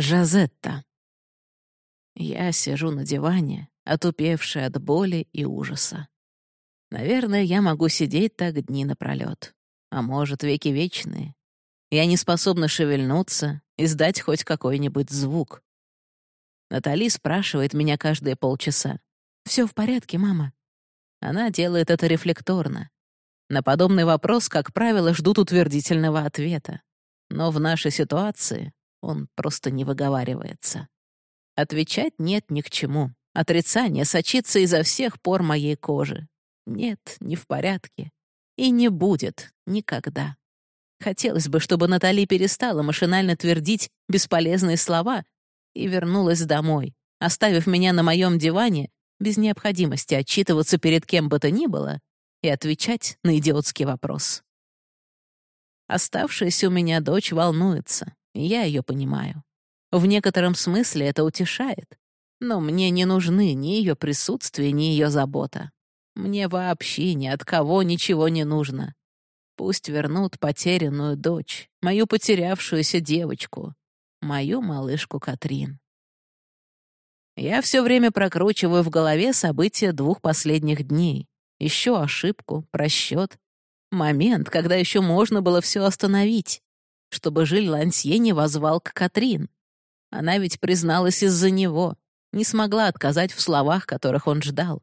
Жазетта. Я сижу на диване, отупевшая от боли и ужаса. Наверное, я могу сидеть так дни напролёт. А может, веки вечные. Я не способна шевельнуться, издать хоть какой-нибудь звук. Натали спрашивает меня каждые полчаса. «Всё в порядке, мама?» Она делает это рефлекторно. На подобный вопрос, как правило, ждут утвердительного ответа. Но в нашей ситуации он просто не выговаривается. Отвечать нет ни к чему. Отрицание сочится изо всех пор моей кожи. Нет, не в порядке. И не будет никогда. Хотелось бы, чтобы Натали перестала машинально твердить бесполезные слова и вернулась домой, оставив меня на моем диване без необходимости отчитываться перед кем бы то ни было и отвечать на идиотский вопрос. Оставшаяся у меня дочь волнуется. Я ее понимаю. В некотором смысле это утешает. Но мне не нужны ни ее присутствие, ни ее забота. Мне вообще ни от кого ничего не нужно. Пусть вернут потерянную дочь, мою потерявшуюся девочку, мою малышку Катрин. Я все время прокручиваю в голове события двух последних дней. Еще ошибку, просчет. Момент, когда еще можно было все остановить чтобы Жиль Лансье не возвал к Катрин. Она ведь призналась из-за него, не смогла отказать в словах, которых он ждал.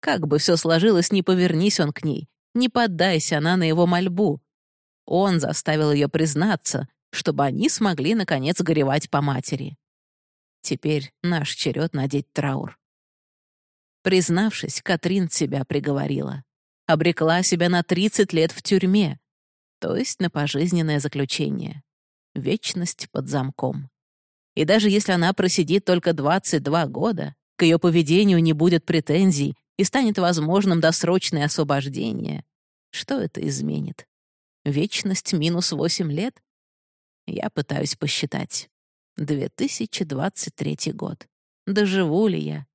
Как бы все сложилось, не повернись он к ней, не поддайся она на его мольбу. Он заставил ее признаться, чтобы они смогли, наконец, горевать по матери. Теперь наш черед надеть траур. Признавшись, Катрин себя приговорила. Обрекла себя на 30 лет в тюрьме, то есть на пожизненное заключение. Вечность под замком. И даже если она просидит только 22 года, к ее поведению не будет претензий и станет возможным досрочное освобождение, что это изменит? Вечность минус 8 лет? Я пытаюсь посчитать. 2023 год. Доживу ли я?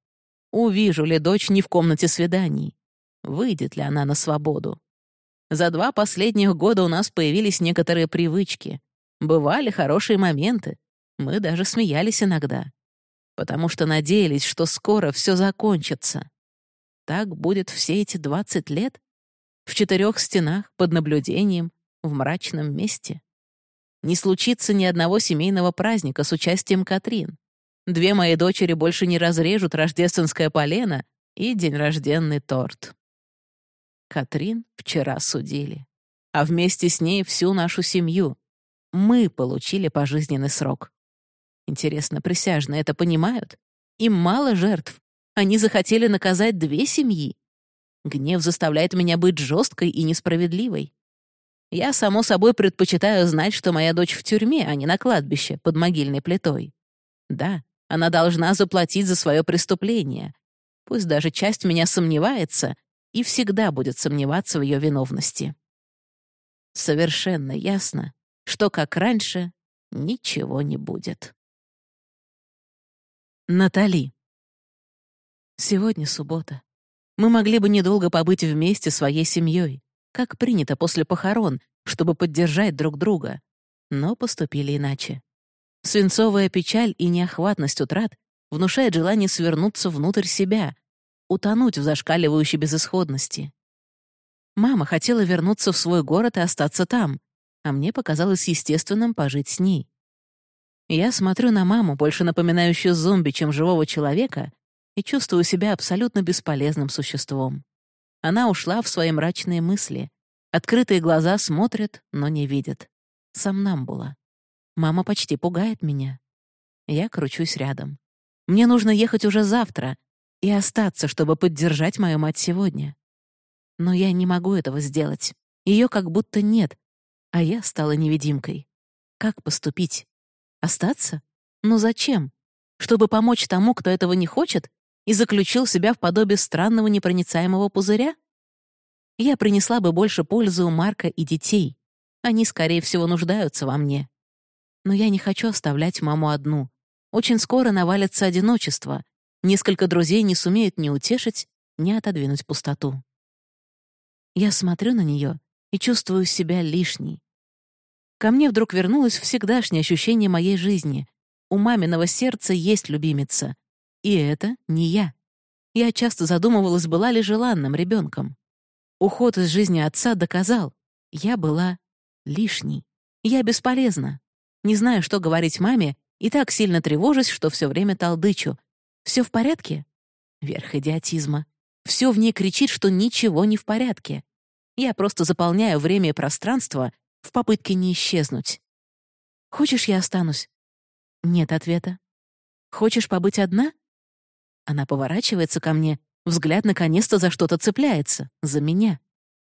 Увижу ли дочь не в комнате свиданий? Выйдет ли она на свободу? За два последних года у нас появились некоторые привычки. Бывали хорошие моменты. Мы даже смеялись иногда. Потому что надеялись, что скоро все закончится. Так будет все эти 20 лет? В четырех стенах, под наблюдением, в мрачном месте? Не случится ни одного семейного праздника с участием Катрин. Две мои дочери больше не разрежут рождественское полено и день рожденный торт. Катрин вчера судили. А вместе с ней всю нашу семью. Мы получили пожизненный срок. Интересно, присяжные это понимают? Им мало жертв. Они захотели наказать две семьи. Гнев заставляет меня быть жесткой и несправедливой. Я, само собой, предпочитаю знать, что моя дочь в тюрьме, а не на кладбище под могильной плитой. Да, она должна заплатить за свое преступление. Пусть даже часть меня сомневается, и всегда будет сомневаться в ее виновности. Совершенно ясно, что, как раньше, ничего не будет. Натали. Сегодня суббота. Мы могли бы недолго побыть вместе своей семьей, как принято после похорон, чтобы поддержать друг друга. Но поступили иначе. Свинцовая печаль и неохватность утрат внушает желание свернуться внутрь себя, утонуть в зашкаливающей безысходности. Мама хотела вернуться в свой город и остаться там, а мне показалось естественным пожить с ней. Я смотрю на маму, больше напоминающую зомби, чем живого человека, и чувствую себя абсолютно бесполезным существом. Она ушла в свои мрачные мысли. Открытые глаза смотрят, но не видят. Сомнамбула. Мама почти пугает меня. Я кручусь рядом. Мне нужно ехать уже завтра, и остаться, чтобы поддержать мою мать сегодня. Но я не могу этого сделать. Ее как будто нет, а я стала невидимкой. Как поступить? Остаться? Ну зачем? Чтобы помочь тому, кто этого не хочет, и заключил себя в подобие странного непроницаемого пузыря? Я принесла бы больше пользы у Марка и детей. Они, скорее всего, нуждаются во мне. Но я не хочу оставлять маму одну. Очень скоро навалится одиночество, Несколько друзей не сумеют ни утешить, ни отодвинуть пустоту. Я смотрю на нее и чувствую себя лишней. Ко мне вдруг вернулось всегдашнее ощущение моей жизни, у маминого сердца есть любимица. И это не я. Я часто задумывалась, была ли желанным ребенком. Уход из жизни отца доказал, я была лишней. Я бесполезна. Не знаю, что говорить маме, и так сильно тревожусь, что все время толдычу. Все в порядке? Верх идиотизма. Все в ней кричит, что ничего не в порядке. Я просто заполняю время и пространство в попытке не исчезнуть. Хочешь, я останусь? Нет ответа. Хочешь побыть одна? Она поворачивается ко мне, взгляд наконец-то за что-то цепляется, за меня,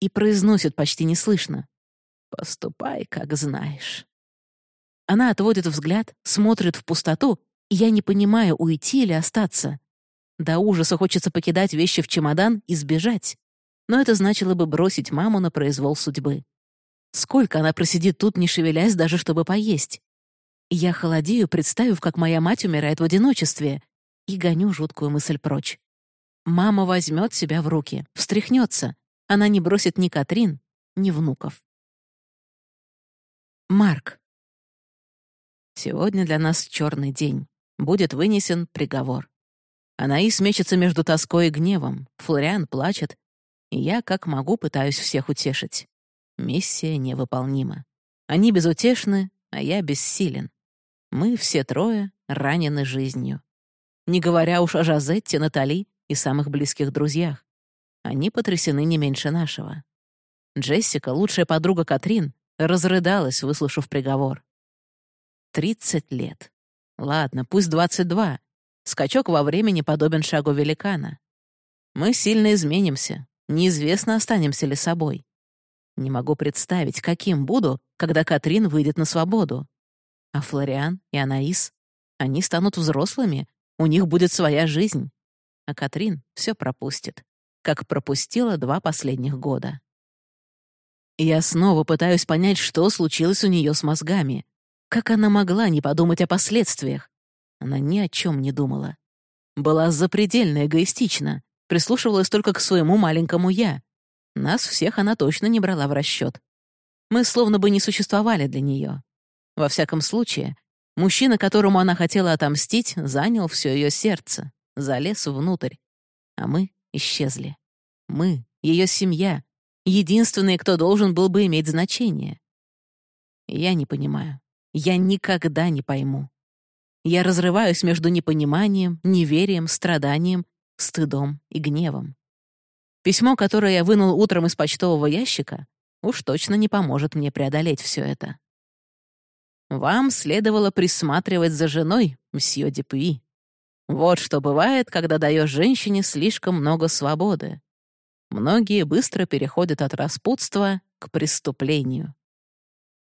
и произносит почти неслышно. «Поступай, как знаешь». Она отводит взгляд, смотрит в пустоту, я не понимаю, уйти или остаться. До ужаса хочется покидать вещи в чемодан и сбежать. Но это значило бы бросить маму на произвол судьбы. Сколько она просидит тут, не шевелясь, даже чтобы поесть? Я холодею, представив, как моя мать умирает в одиночестве, и гоню жуткую мысль прочь. Мама возьмет себя в руки, встряхнется. Она не бросит ни Катрин, ни внуков. Марк. Сегодня для нас черный день. Будет вынесен приговор. Анаис мечется между тоской и гневом, Флориан плачет, и я, как могу, пытаюсь всех утешить. Миссия невыполнима. Они безутешны, а я бессилен. Мы все трое ранены жизнью. Не говоря уж о Жазетте, Натали и самых близких друзьях. Они потрясены не меньше нашего. Джессика, лучшая подруга Катрин, разрыдалась, выслушав приговор. Тридцать лет. Ладно, пусть двадцать два. Скачок во времени подобен шагу великана. Мы сильно изменимся. Неизвестно, останемся ли собой. Не могу представить, каким буду, когда Катрин выйдет на свободу. А Флориан и Анаис, они станут взрослыми, у них будет своя жизнь. А Катрин все пропустит, как пропустила два последних года. Я снова пытаюсь понять, что случилось у нее с мозгами. Как она могла не подумать о последствиях? Она ни о чем не думала. Была запредельно эгоистична, прислушивалась только к своему маленькому «я». Нас всех она точно не брала в расчет. Мы словно бы не существовали для нее. Во всяком случае, мужчина, которому она хотела отомстить, занял все ее сердце, залез внутрь. А мы исчезли. Мы, ее семья, единственные, кто должен был бы иметь значение. Я не понимаю. Я никогда не пойму. Я разрываюсь между непониманием, неверием, страданием, стыдом и гневом. Письмо, которое я вынул утром из почтового ящика, уж точно не поможет мне преодолеть все это. Вам следовало присматривать за женой, мсье Депуи. Вот что бывает, когда даешь женщине слишком много свободы. Многие быстро переходят от распутства к преступлению.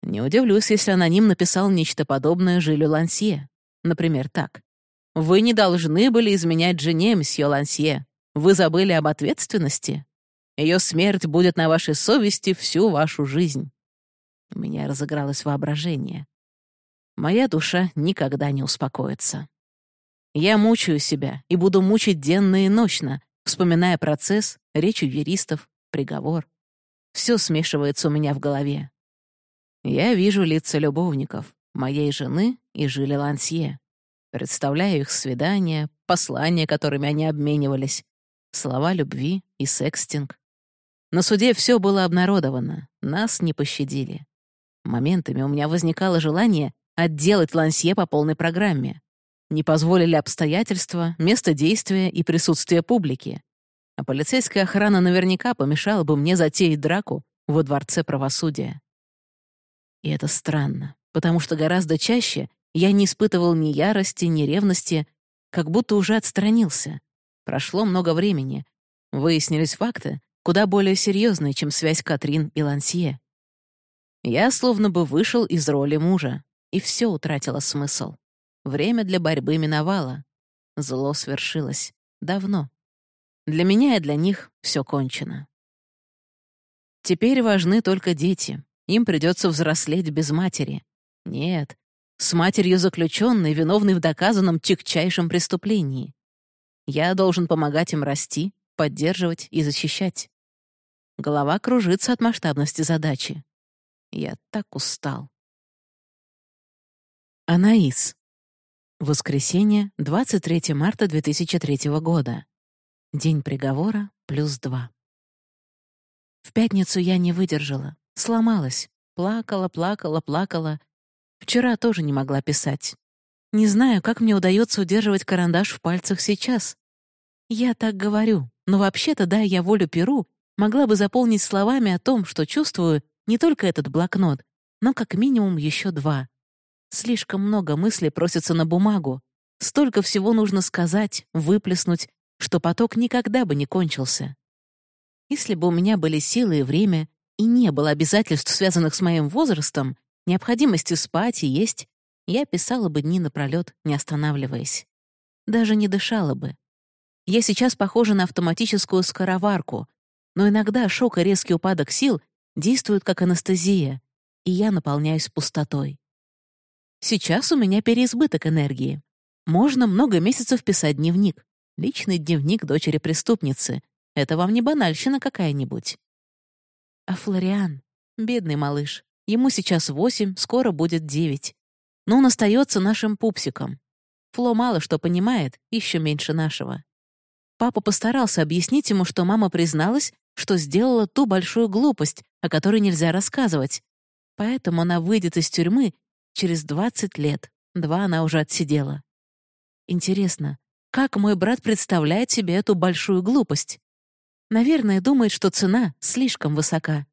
Не удивлюсь, если аноним написал нечто подобное Жилю Лансье. Например, так. «Вы не должны были изменять жене, мсье Лансье. Вы забыли об ответственности. Ее смерть будет на вашей совести всю вашу жизнь». У меня разыгралось воображение моя душа никогда не успокоится. Я мучаю себя и буду мучить денно и ночно, вспоминая процесс, речь юристов, приговор. Все смешивается у меня в голове. Я вижу лица любовников, моей жены и Жили Лансье. Представляю их свидания, послания, которыми они обменивались, слова любви и секстинг. На суде все было обнародовано, нас не пощадили. Моментами у меня возникало желание отделать Лансье по полной программе. Не позволили обстоятельства, место действия и присутствие публики. А полицейская охрана наверняка помешала бы мне затеять драку во Дворце правосудия. И это странно, потому что гораздо чаще я не испытывал ни ярости, ни ревности, как будто уже отстранился. Прошло много времени. Выяснились факты, куда более серьезные, чем связь Катрин и Лансье. Я словно бы вышел из роли мужа и все утратило смысл. Время для борьбы миновало. Зло свершилось. Давно. Для меня и для них все кончено. Теперь важны только дети. Им придется взрослеть без матери. Нет, с матерью заключенной, виновной в доказанном тягчайшем преступлении. Я должен помогать им расти, поддерживать и защищать. Голова кружится от масштабности задачи. Я так устал. Анаис. Воскресенье, 23 марта 2003 года. День приговора плюс два. В пятницу я не выдержала, сломалась. Плакала, плакала, плакала. Вчера тоже не могла писать. Не знаю, как мне удается удерживать карандаш в пальцах сейчас. Я так говорю, но вообще-то, дай я волю перу, могла бы заполнить словами о том, что чувствую, не только этот блокнот, но как минимум еще два. Слишком много мыслей просится на бумагу. Столько всего нужно сказать, выплеснуть, что поток никогда бы не кончился. Если бы у меня были силы и время, и не было обязательств, связанных с моим возрастом, необходимости спать и есть, я писала бы дни напролёт, не останавливаясь. Даже не дышала бы. Я сейчас похожа на автоматическую скороварку, но иногда шок и резкий упадок сил действуют как анестезия, и я наполняюсь пустотой. Сейчас у меня переизбыток энергии. Можно много месяцев писать дневник. Личный дневник дочери преступницы. Это вам не банальщина какая-нибудь. А Флориан, бедный малыш, ему сейчас восемь, скоро будет девять. Но он остается нашим пупсиком. Фло мало что понимает, еще меньше нашего. Папа постарался объяснить ему, что мама призналась, что сделала ту большую глупость, о которой нельзя рассказывать. Поэтому она выйдет из тюрьмы Через 20 лет. Два она уже отсидела. Интересно, как мой брат представляет себе эту большую глупость? Наверное, думает, что цена слишком высока.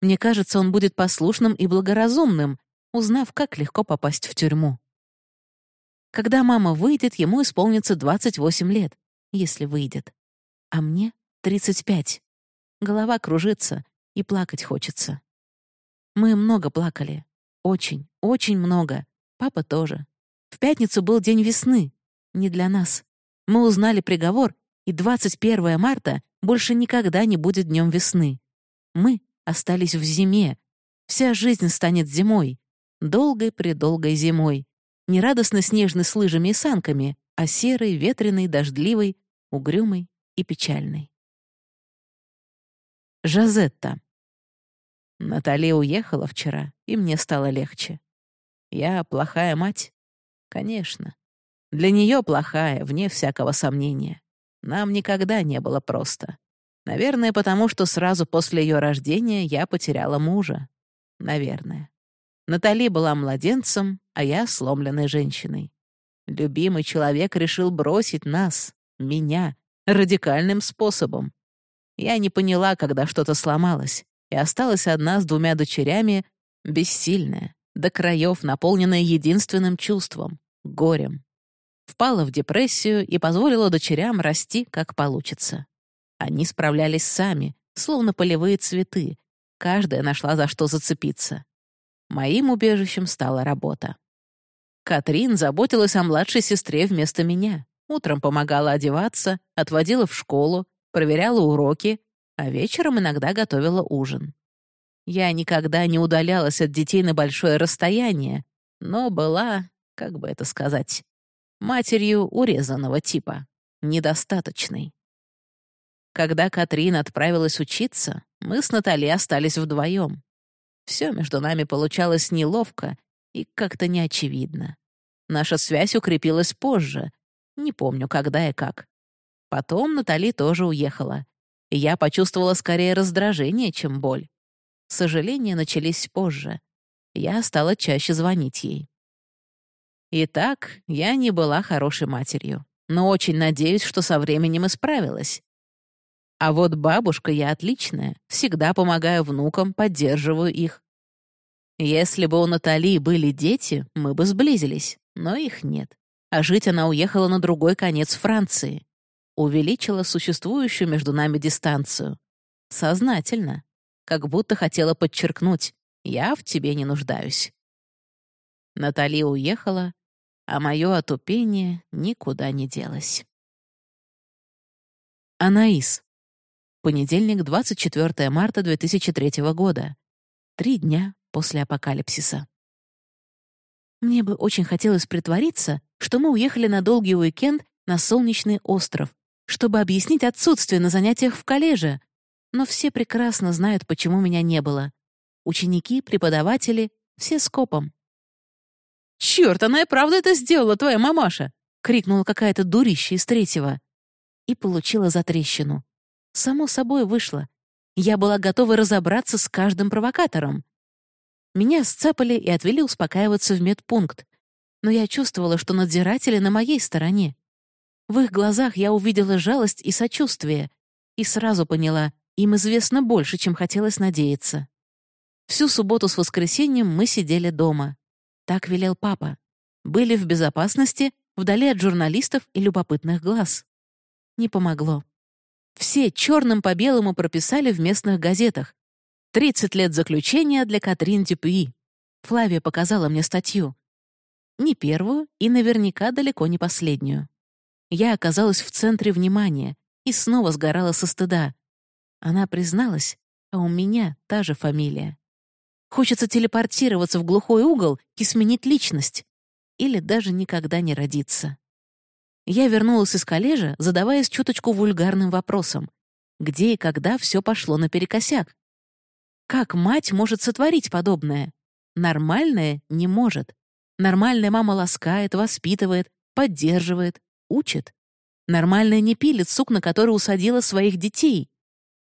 Мне кажется, он будет послушным и благоразумным, узнав, как легко попасть в тюрьму. Когда мама выйдет, ему исполнится 28 лет, если выйдет. А мне — 35. Голова кружится, и плакать хочется. Мы много плакали. Очень, очень много. Папа тоже. В пятницу был день весны. Не для нас. Мы узнали приговор, и 21 марта больше никогда не будет днем весны. Мы остались в зиме. Вся жизнь станет зимой. Долгой-предолгой зимой. Не радостно-снежной с лыжами и санками, а серой, ветреной, дождливой, угрюмой и печальной. Жазетта. Натали уехала вчера, и мне стало легче. Я плохая мать? Конечно. Для нее плохая, вне всякого сомнения. Нам никогда не было просто. Наверное, потому что сразу после ее рождения я потеряла мужа. Наверное. Натали была младенцем, а я сломленной женщиной. Любимый человек решил бросить нас, меня, радикальным способом. Я не поняла, когда что-то сломалось и осталась одна с двумя дочерями, бессильная, до краев наполненная единственным чувством — горем. Впала в депрессию и позволила дочерям расти, как получится. Они справлялись сами, словно полевые цветы. Каждая нашла за что зацепиться. Моим убежищем стала работа. Катрин заботилась о младшей сестре вместо меня. Утром помогала одеваться, отводила в школу, проверяла уроки, а вечером иногда готовила ужин. Я никогда не удалялась от детей на большое расстояние, но была, как бы это сказать, матерью урезанного типа, недостаточной. Когда Катрин отправилась учиться, мы с Натали остались вдвоем. Все между нами получалось неловко и как-то неочевидно. Наша связь укрепилась позже, не помню, когда и как. Потом Натали тоже уехала, и я почувствовала скорее раздражение, чем боль. Сожаления начались позже. Я стала чаще звонить ей. Итак, я не была хорошей матерью, но очень надеюсь, что со временем исправилась. А вот бабушка я отличная, всегда помогаю внукам, поддерживаю их. Если бы у Натали были дети, мы бы сблизились, но их нет. А жить она уехала на другой конец Франции увеличила существующую между нами дистанцию. Сознательно. Как будто хотела подчеркнуть «я в тебе не нуждаюсь». Натали уехала, а мое отупение никуда не делось. Анаис. Понедельник, 24 марта 2003 года. Три дня после апокалипсиса. Мне бы очень хотелось притвориться, что мы уехали на долгий уикенд на солнечный остров, чтобы объяснить отсутствие на занятиях в коллеже, но все прекрасно знают, почему меня не было. Ученики, преподаватели — все скопом. «Черт, она и правда это сделала, твоя мамаша!» — крикнула какая-то дурища из третьего. И получила затрещину. Само собой вышло. Я была готова разобраться с каждым провокатором. Меня сцапали и отвели успокаиваться в медпункт. Но я чувствовала, что надзиратели на моей стороне. В их глазах я увидела жалость и сочувствие. И сразу поняла, им известно больше, чем хотелось надеяться. Всю субботу с воскресеньем мы сидели дома. Так велел папа. Были в безопасности, вдали от журналистов и любопытных глаз. Не помогло. Все черным по белому прописали в местных газетах. 30 лет заключения для Катрин Дюпюи. Флавия показала мне статью. Не первую и наверняка далеко не последнюю. Я оказалась в центре внимания и снова сгорала со стыда. Она призналась, а у меня та же фамилия. Хочется телепортироваться в глухой угол и сменить личность. Или даже никогда не родиться. Я вернулась из коллежа, задаваясь чуточку вульгарным вопросом. Где и когда все пошло наперекосяк? Как мать может сотворить подобное? Нормальная не может. Нормальная мама ласкает, воспитывает, поддерживает, учит. Нормальная не пилит сук, на который усадила своих детей.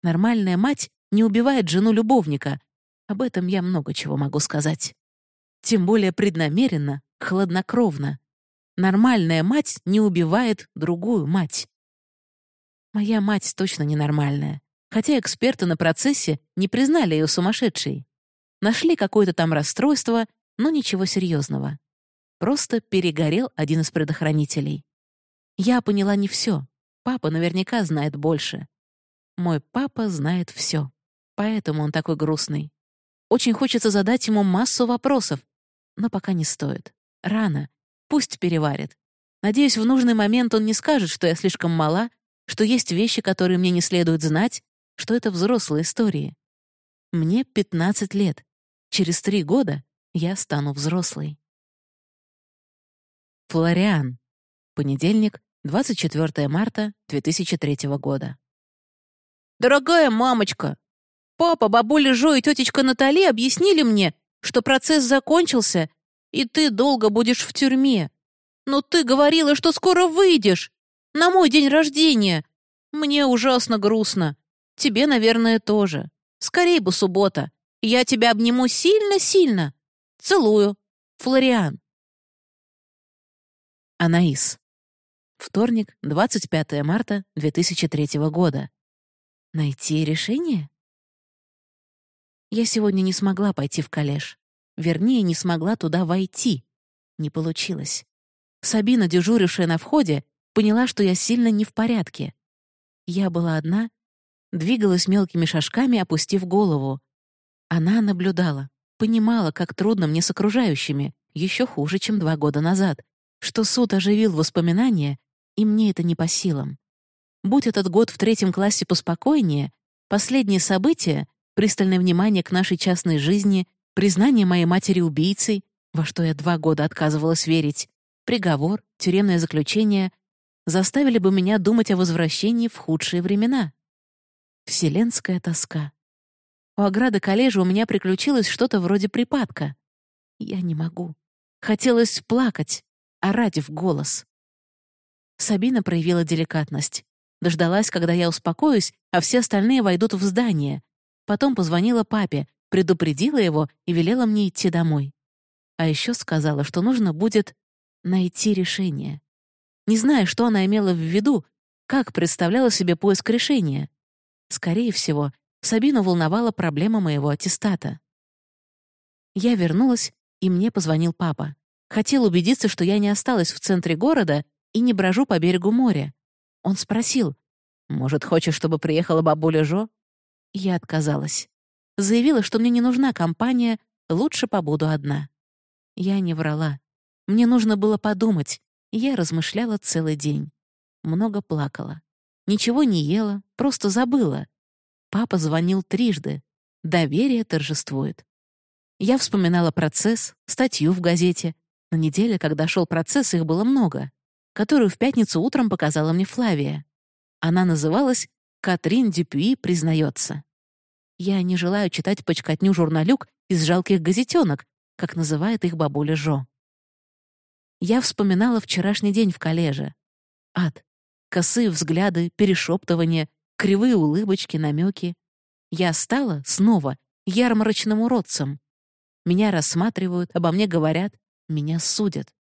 Нормальная мать не убивает жену любовника. Об этом я много чего могу сказать. Тем более преднамеренно, хладнокровно. Нормальная мать не убивает другую мать. Моя мать точно ненормальная хотя эксперты на процессе не признали ее сумасшедшей. Нашли какое-то там расстройство, но ничего серьезного. Просто перегорел один из предохранителей. Я поняла не все. Папа наверняка знает больше. Мой папа знает все. Поэтому он такой грустный. Очень хочется задать ему массу вопросов, но пока не стоит. Рано. Пусть переварит. Надеюсь, в нужный момент он не скажет, что я слишком мала, что есть вещи, которые мне не следует знать, что это взрослые истории. Мне 15 лет. Через три года я стану взрослой. Флориан. Понедельник, 24 марта 2003 года. «Дорогая мамочка, папа, бабуля Жо и тетечка Натали объяснили мне, что процесс закончился, и ты долго будешь в тюрьме. Но ты говорила, что скоро выйдешь. На мой день рождения. Мне ужасно грустно. Тебе, наверное, тоже. Скорей бы суббота. Я тебя обниму сильно-сильно. Целую. Флориан. Анаис. Вторник, 25 марта 2003 года. Найти решение? Я сегодня не смогла пойти в коллеж. Вернее, не смогла туда войти. Не получилось. Сабина, дежурившая на входе, поняла, что я сильно не в порядке. Я была одна двигалась мелкими шажками, опустив голову. Она наблюдала, понимала, как трудно мне с окружающими, еще хуже, чем два года назад, что суд оживил воспоминания, и мне это не по силам. Будь этот год в третьем классе поспокойнее, последние события, пристальное внимание к нашей частной жизни, признание моей матери убийцей, во что я два года отказывалась верить, приговор, тюремное заключение, заставили бы меня думать о возвращении в худшие времена. Вселенская тоска. У ограды коллежа у меня приключилось что-то вроде припадка. Я не могу. Хотелось плакать, орать в голос. Сабина проявила деликатность. Дождалась, когда я успокоюсь, а все остальные войдут в здание. Потом позвонила папе, предупредила его и велела мне идти домой. А еще сказала, что нужно будет найти решение. Не знаю, что она имела в виду, как представляла себе поиск решения. Скорее всего, Сабину волновала проблема моего аттестата. Я вернулась, и мне позвонил папа. Хотел убедиться, что я не осталась в центре города и не брожу по берегу моря. Он спросил, «Может, хочешь, чтобы приехала бабуля Жо?» Я отказалась. Заявила, что мне не нужна компания, лучше побуду одна. Я не врала. Мне нужно было подумать, я размышляла целый день. Много плакала. Ничего не ела, просто забыла. Папа звонил трижды. Доверие торжествует. Я вспоминала процесс, статью в газете. На неделе, когда шел процесс, их было много, которую в пятницу утром показала мне Флавия. Она называлась «Катрин Дюпюи признается». Я не желаю читать почкотню журналюк из жалких газетенок, как называет их бабуля Жо. Я вспоминала вчерашний день в коллеже. Ад. Косые взгляды, перешептывания, кривые улыбочки, намеки. Я стала снова ярмарочным уродцем. Меня рассматривают, обо мне говорят, меня судят.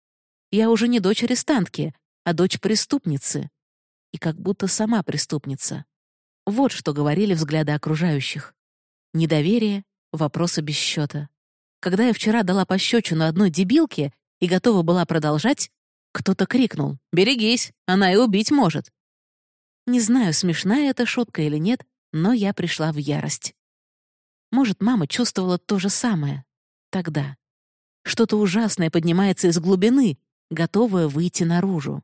Я уже не дочь арестантки, а дочь преступницы. И как будто сама преступница. Вот что говорили взгляды окружающих. Недоверие, вопросы без счета. Когда я вчера дала пощечину одной дебилке и готова была продолжать, кто-то крикнул «Берегись, она и убить может». Не знаю, смешная эта шутка или нет, но я пришла в ярость. Может, мама чувствовала то же самое. Тогда. Что-то ужасное поднимается из глубины, готовое выйти наружу.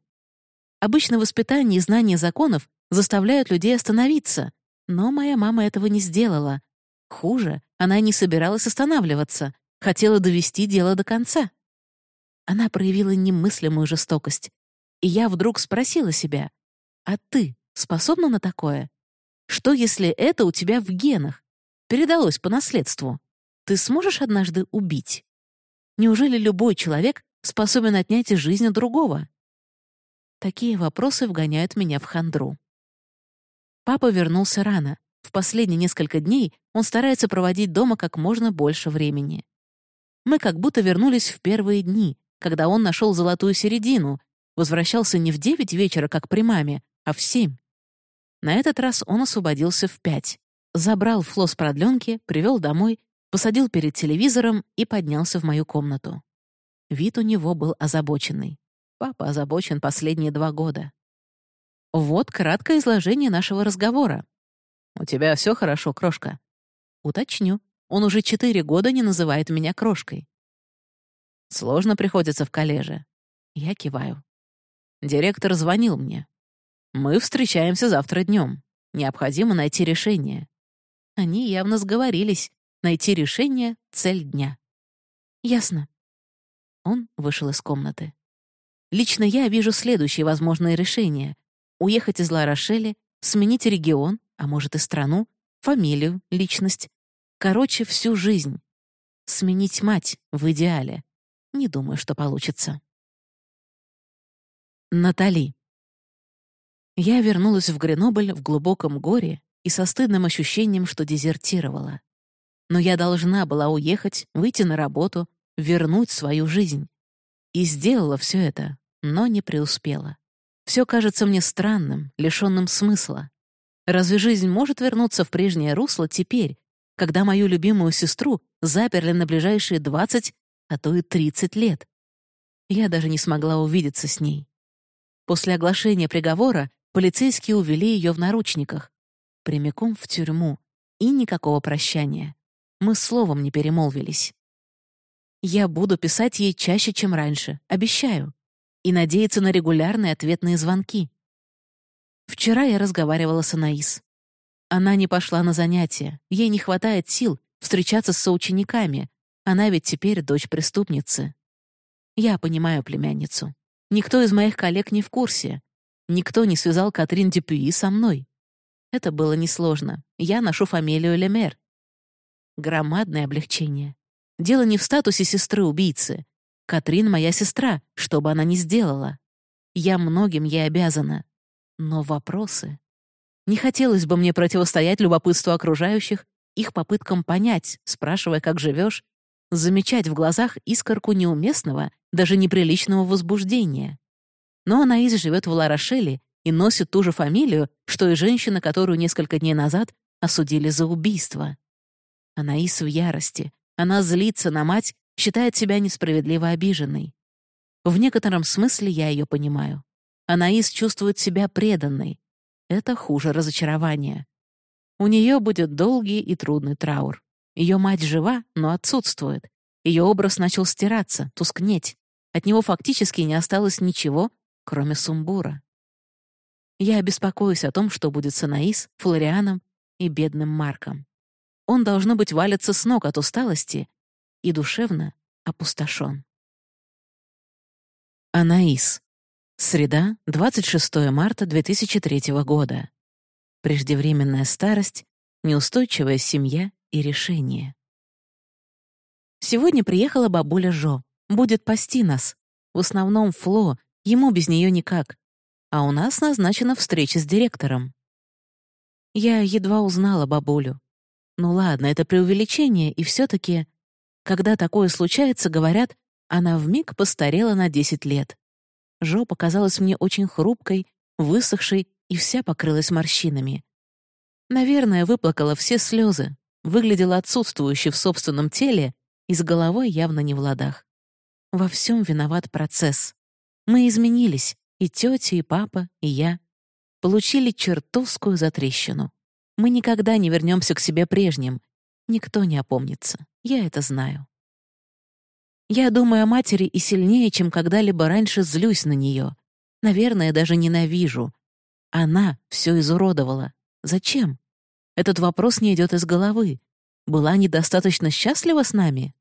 Обычно воспитание и знание законов заставляют людей остановиться, но моя мама этого не сделала. Хуже, она не собиралась останавливаться, хотела довести дело до конца. Она проявила немыслимую жестокость. И я вдруг спросила себя, «А ты способна на такое? Что, если это у тебя в генах? Передалось по наследству? Ты сможешь однажды убить? Неужели любой человек способен отнять жизнь другого?» Такие вопросы вгоняют меня в хандру. Папа вернулся рано. В последние несколько дней он старается проводить дома как можно больше времени. Мы как будто вернулись в первые дни, когда он нашел золотую середину, возвращался не в девять вечера, как при маме, а в семь. На этот раз он освободился в пять. Забрал Фло с продленки, привел домой, посадил перед телевизором и поднялся в мою комнату. Вид у него был озабоченный. Папа озабочен последние два года. Вот краткое изложение нашего разговора. «У тебя все хорошо, крошка?» «Уточню. Он уже четыре года не называет меня крошкой. Сложно приходится в коллеже. Я киваю. Директор звонил мне. Мы встречаемся завтра днем. Необходимо найти решение. Они явно сговорились. Найти решение — цель дня. Ясно. Он вышел из комнаты. Лично я вижу следующие возможные решения. Уехать из Ла-Рошеля, сменить регион, а может и страну, фамилию, личность. Короче, всю жизнь. Сменить мать в идеале. Не думаю, что получится. Натали. Я вернулась в Гренобль в глубоком горе и со стыдным ощущением, что дезертировала. Но я должна была уехать, выйти на работу, вернуть свою жизнь. И сделала все это, но не преуспела. Все кажется мне странным, лишенным смысла. Разве жизнь может вернуться в прежнее русло теперь, когда мою любимую сестру заперли на ближайшие 20 а то и 30 лет. Я даже не смогла увидеться с ней. После оглашения приговора полицейские увели ее в наручниках, прямиком в тюрьму, и никакого прощания. Мы словом не перемолвились. Я буду писать ей чаще, чем раньше, обещаю, и надеяться на регулярные ответные звонки. Вчера я разговаривала с Анаис. Она не пошла на занятия, ей не хватает сил встречаться с соучениками, она ведь теперь дочь преступницы. Я понимаю племянницу. Никто из моих коллег не в курсе. Никто не связал Катрин Дюпюи со мной. Это было несложно. Я ношу фамилию Лемер. Громадное облегчение. Дело не в статусе сестры-убийцы. Катрин — моя сестра, что бы она ни сделала. Я многим ей обязана. Но вопросы... Не хотелось бы мне противостоять любопытству окружающих, их попыткам понять, спрашивая, как живешь, замечать в глазах искорку неуместного, даже неприличного возбуждения. Но Анаис живет в Ларошеле и носит ту же фамилию, что и женщина, которую несколько дней назад осудили за убийство. Анаис в ярости. Она злится на мать, считает себя несправедливо обиженной. В некотором смысле я ее понимаю. Анаис чувствует себя преданной. Это хуже разочарования. У нее будет долгий и трудный траур. Ее мать жива, но отсутствует. Ее образ начал стираться, тускнеть. От него фактически не осталось ничего, кроме сумбура. Я беспокоюсь о том, что будет с Анаис, Флорианом и бедным Марком. Он, должно быть, валится с ног от усталости и душевно опустошен. Анаис. Среда, 26 марта 2003 года. Преждевременная старость, неустойчивая семья и решение. Сегодня приехала бабуля Жо. Будет пасти нас. В основном Фло, ему без нее никак. А у нас назначена встреча с директором. Я едва узнала бабулю. Ну ладно, это преувеличение, и все таки когда такое случается, говорят, она вмиг постарела на 10 лет. Жо показалась мне очень хрупкой, высохшей и вся покрылась морщинами. Наверное, выплакала все слезы, выглядела отсутствующей в собственном теле и с головой явно не в ладах. Во всем виноват процесс. Мы изменились, и тетя, и папа, и я. Получили чертовскую затрещину. Мы никогда не вернемся к себе прежним. Никто не опомнится. Я это знаю. Я думаю о матери и сильнее, чем когда-либо раньше злюсь на нее. Наверное, даже ненавижу. Она все изуродовала. Зачем? Этот вопрос не идет из головы. Была недостаточно счастлива с нами?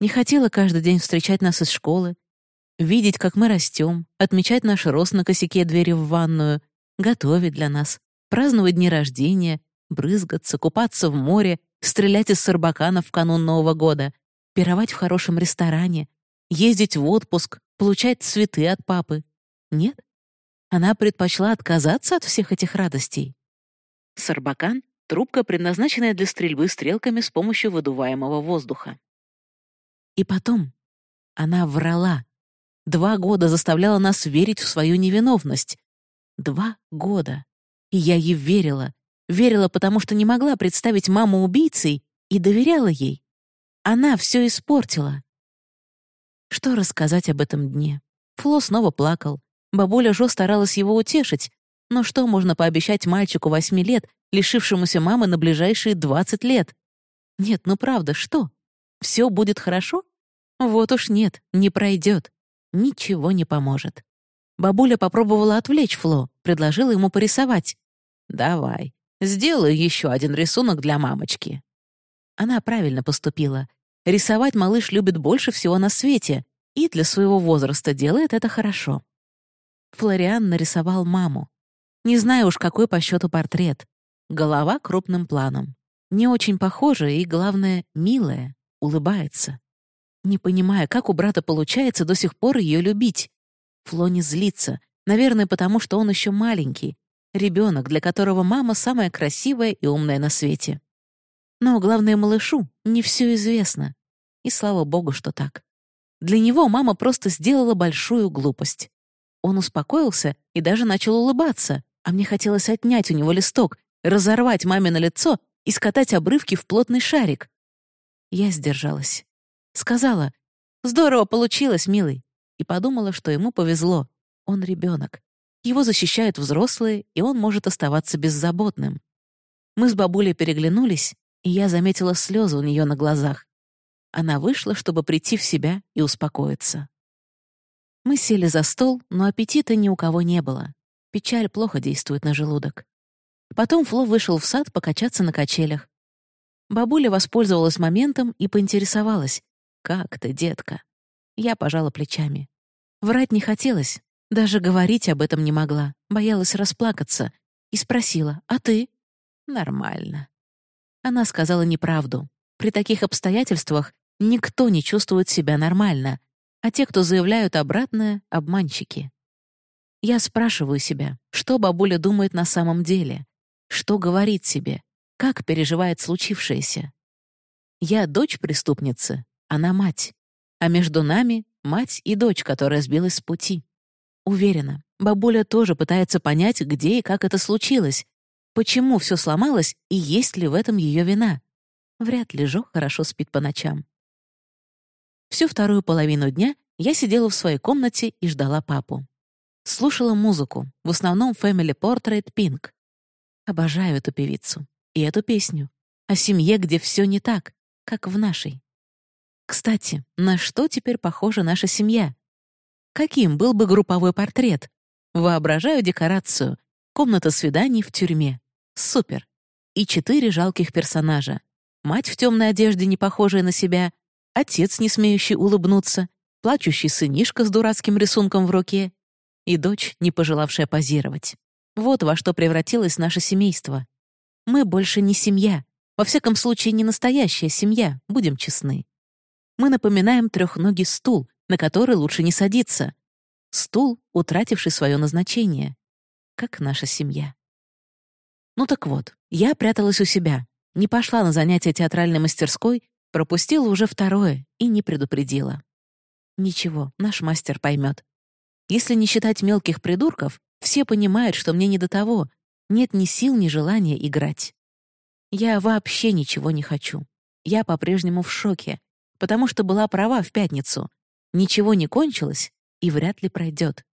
Не хотела каждый день встречать нас из школы, видеть, как мы растем, отмечать наш рост на косяке двери в ванную, готовить для нас, праздновать дни рождения, брызгаться, купаться в море, стрелять из сарбаканов в канун Нового года — пировать в хорошем ресторане, ездить в отпуск, получать цветы от папы. Нет? Она предпочла отказаться от всех этих радостей. Сарбакан — трубка, предназначенная для стрельбы стрелками с помощью выдуваемого воздуха. И потом она врала. Два года заставляла нас верить в свою невиновность. Два года. И я ей верила. Верила, потому что не могла представить маму убийцей и доверяла ей. Она все испортила. Что рассказать об этом дне? Фло снова плакал. Бабуля Жо старалась его утешить. Но что можно пообещать мальчику восьми лет, лишившемуся мамы на ближайшие двадцать лет? Нет, ну правда, что? Все будет хорошо? Вот уж нет, не пройдет. Ничего не поможет. Бабуля попробовала отвлечь Фло, предложила ему порисовать. «Давай, сделаю еще один рисунок для мамочки». Она правильно поступила. Рисовать малыш любит больше всего на свете и для своего возраста делает это хорошо. Флориан нарисовал маму. Не знаю уж, какой по счету портрет. Голова крупным планом. Не очень похожая и, главное, милая, улыбается. Не понимая, как у брата получается до сих пор ее любить. Фло не злится, наверное, потому что он еще маленький, ребенок, для которого мама самая красивая и умная на свете. Но главное малышу не все известно. И слава богу, что так. Для него мама просто сделала большую глупость. Он успокоился и даже начал улыбаться, а мне хотелось отнять у него листок, разорвать маме на лицо и скатать обрывки в плотный шарик. Я сдержалась. Сказала, «Здорово получилось, милый», и подумала, что ему повезло. Он ребенок. Его защищают взрослые, и он может оставаться беззаботным. Мы с бабулей переглянулись, и я заметила слезы у нее на глазах. Она вышла, чтобы прийти в себя и успокоиться. Мы сели за стол, но аппетита ни у кого не было. Печаль плохо действует на желудок. Потом Фло вышел в сад покачаться на качелях. Бабуля воспользовалась моментом и поинтересовалась. «Как ты, детка?» Я пожала плечами. Врать не хотелось, даже говорить об этом не могла, боялась расплакаться. И спросила, «А ты?» «Нормально». Она сказала неправду. При таких обстоятельствах никто не чувствует себя нормально, а те, кто заявляют обратное — обманщики. Я спрашиваю себя, что бабуля думает на самом деле, что говорит себе, как переживает случившееся. Я дочь преступницы, она мать, а между нами — мать и дочь, которая сбилась с пути. Уверена, бабуля тоже пытается понять, где и как это случилось, Почему все сломалось и есть ли в этом ее вина? Вряд ли Жо хорошо спит по ночам. Всю вторую половину дня я сидела в своей комнате и ждала папу. Слушала музыку, в основном Family Portrait Pink. Обожаю эту певицу и эту песню. О семье, где все не так, как в нашей. Кстати, на что теперь похожа наша семья? Каким был бы групповой портрет? Воображаю декорацию. Комната свиданий в тюрьме. Супер. И четыре жалких персонажа. Мать в темной одежде, не похожая на себя, отец, не смеющий улыбнуться, плачущий сынишка с дурацким рисунком в руке и дочь, не пожелавшая позировать. Вот во что превратилось наше семейство. Мы больше не семья. Во всяком случае, не настоящая семья, будем честны. Мы напоминаем трехногий стул, на который лучше не садиться. Стул, утративший свое назначение. Как наша семья. Ну так вот, я пряталась у себя, не пошла на занятия театральной мастерской, пропустила уже второе и не предупредила. Ничего, наш мастер поймет. Если не считать мелких придурков, все понимают, что мне не до того. Нет ни сил, ни желания играть. Я вообще ничего не хочу. Я по-прежнему в шоке, потому что была права в пятницу. Ничего не кончилось и вряд ли пройдет.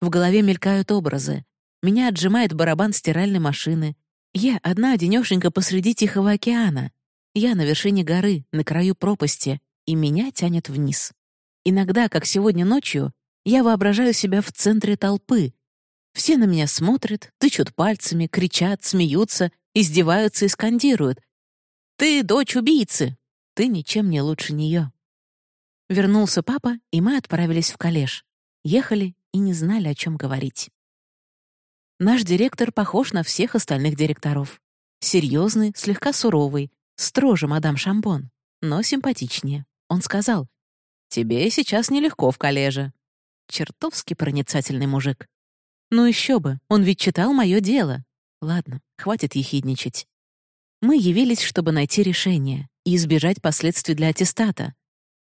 В голове мелькают образы. Меня отжимает барабан стиральной машины. Я одна одинёшенька посреди Тихого океана. Я на вершине горы, на краю пропасти, и меня тянет вниз. Иногда, как сегодня ночью, я воображаю себя в центре толпы. Все на меня смотрят, тычут пальцами, кричат, смеются, издеваются и скандируют. «Ты дочь убийцы! Ты ничем не лучше нее!» Вернулся папа, и мы отправились в коллеж. Ехали и не знали, о чем говорить. Наш директор похож на всех остальных директоров. Серьезный, слегка суровый, строже мадам Шампон, но симпатичнее. Он сказал, Тебе сейчас нелегко в коллеже. Чертовски проницательный мужик. Ну еще бы, он ведь читал мое дело. Ладно, хватит ехидничать. Мы явились, чтобы найти решение и избежать последствий для аттестата.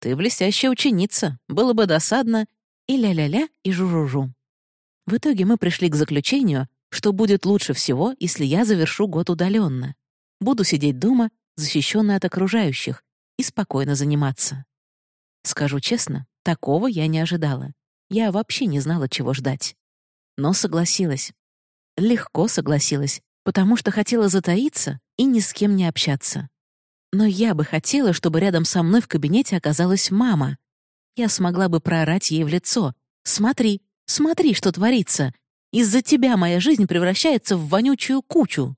Ты блестящая ученица, было бы досадно, и ля-ля-ля, и жу-жу-жу. В итоге мы пришли к заключению, что будет лучше всего, если я завершу год удаленно. Буду сидеть дома, защищенная от окружающих, и спокойно заниматься. Скажу честно, такого я не ожидала. Я вообще не знала, чего ждать. Но согласилась. Легко согласилась, потому что хотела затаиться и ни с кем не общаться. Но я бы хотела, чтобы рядом со мной в кабинете оказалась мама. Я смогла бы проорать ей в лицо. «Смотри, смотри, что творится. Из-за тебя моя жизнь превращается в вонючую кучу».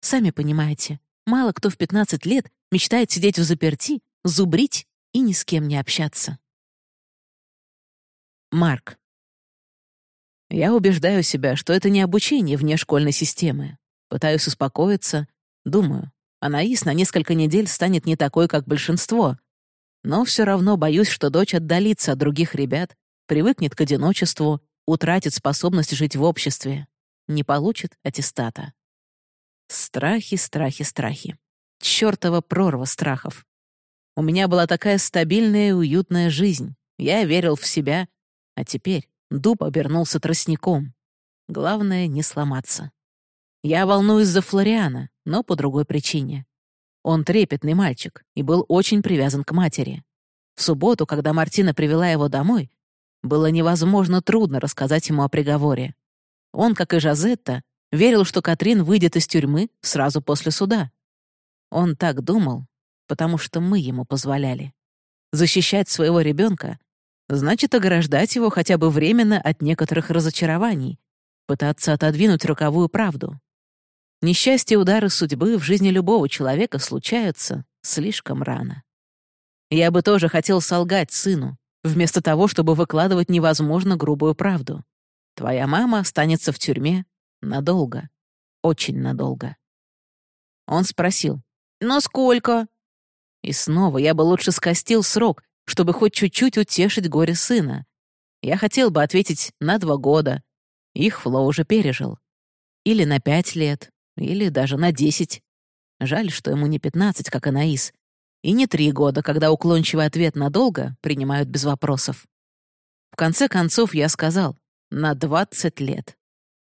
Сами понимаете, мало кто в 15 лет мечтает сидеть в заперти, зубрить и ни с кем не общаться. Марк. Я убеждаю себя, что это не обучение вне школьной системы. Пытаюсь успокоиться, думаю, Анаис на несколько недель станет не такой, как большинство. Но все равно боюсь, что дочь отдалится от других ребят, привыкнет к одиночеству, утратит способность жить в обществе, не получит аттестата. Страхи, страхи, страхи. Чёртова прорва страхов. У меня была такая стабильная и уютная жизнь. Я верил в себя. А теперь дуб обернулся тростником. Главное — не сломаться. Я волнуюсь за Флориана, но по другой причине. Он трепетный мальчик и был очень привязан к матери. В субботу, когда Мартина привела его домой, было невозможно трудно рассказать ему о приговоре. Он, как и Жазетта, верил, что Катрин выйдет из тюрьмы сразу после суда. Он так думал, потому что мы ему позволяли. Защищать своего ребенка значит ограждать его хотя бы временно от некоторых разочарований, пытаться отодвинуть роковую правду. Несчастье и удары судьбы в жизни любого человека случаются слишком рано. Я бы тоже хотел солгать сыну, вместо того, чтобы выкладывать невозможно грубую правду. Твоя мама останется в тюрьме надолго, очень надолго. Он спросил, «Но сколько?» И снова я бы лучше скостил срок, чтобы хоть чуть-чуть утешить горе сына. Я хотел бы ответить на два года. Их Фло уже пережил. Или на пять лет, или даже на десять. Жаль, что ему не пятнадцать, как Анаис. И не три года, когда уклончивый ответ надолго принимают без вопросов. В конце концов, я сказал, на двадцать лет.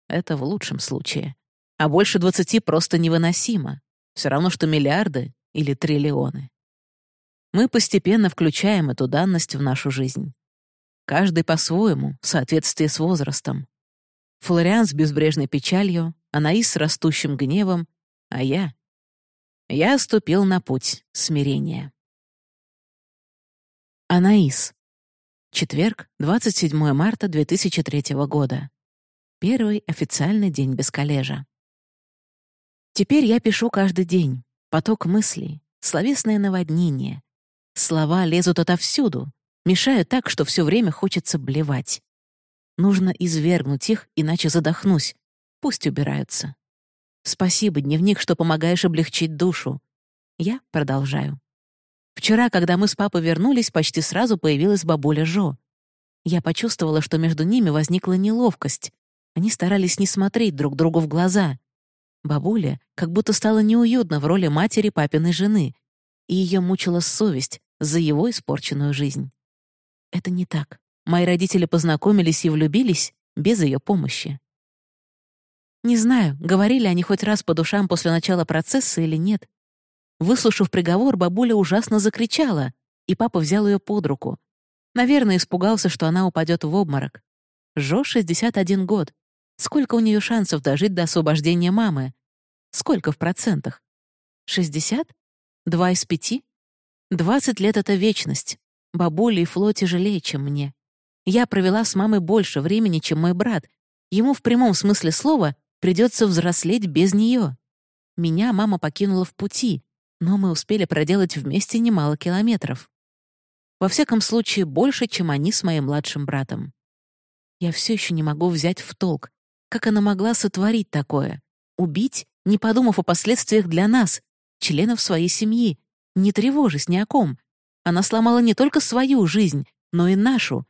Это в лучшем случае. А больше двадцати просто невыносимо. Все равно, что миллиарды или триллионы мы постепенно включаем эту данность в нашу жизнь. Каждый по-своему, в соответствии с возрастом. Флориан с безбрежной печалью, Анаис с растущим гневом, а я... Я ступил на путь смирения. Анаис. Четверг, 27 марта 2003 года. Первый официальный день без коллежа. Теперь я пишу каждый день. Поток мыслей, словесное наводнение, Слова лезут отовсюду, мешают так, что все время хочется блевать. Нужно извергнуть их, иначе задохнусь. Пусть убираются. Спасибо, дневник, что помогаешь облегчить душу. Я продолжаю. Вчера, когда мы с папой вернулись, почти сразу появилась бабуля Жо. Я почувствовала, что между ними возникла неловкость. Они старались не смотреть друг другу в глаза. Бабуля как будто стала неуютно в роли матери папиной жены, и ее мучила совесть за его испорченную жизнь. Это не так. Мои родители познакомились и влюбились без ее помощи. Не знаю, говорили они хоть раз по душам после начала процесса или нет. Выслушав приговор, бабуля ужасно закричала, и папа взял ее под руку. Наверное, испугался, что она упадет в обморок. Жо 61 год. Сколько у нее шансов дожить до освобождения мамы? Сколько в процентах? 60? Два из пяти? 20 лет — это вечность. Бабуле и Фло тяжелее, чем мне. Я провела с мамой больше времени, чем мой брат. Ему в прямом смысле слова придется взрослеть без нее. Меня мама покинула в пути, но мы успели проделать вместе немало километров. Во всяком случае, больше, чем они с моим младшим братом. Я все еще не могу взять в толк, как она могла сотворить такое. Убить, не подумав о последствиях для нас, членов своей семьи, не тревожась ни о ком. Она сломала не только свою жизнь, но и нашу.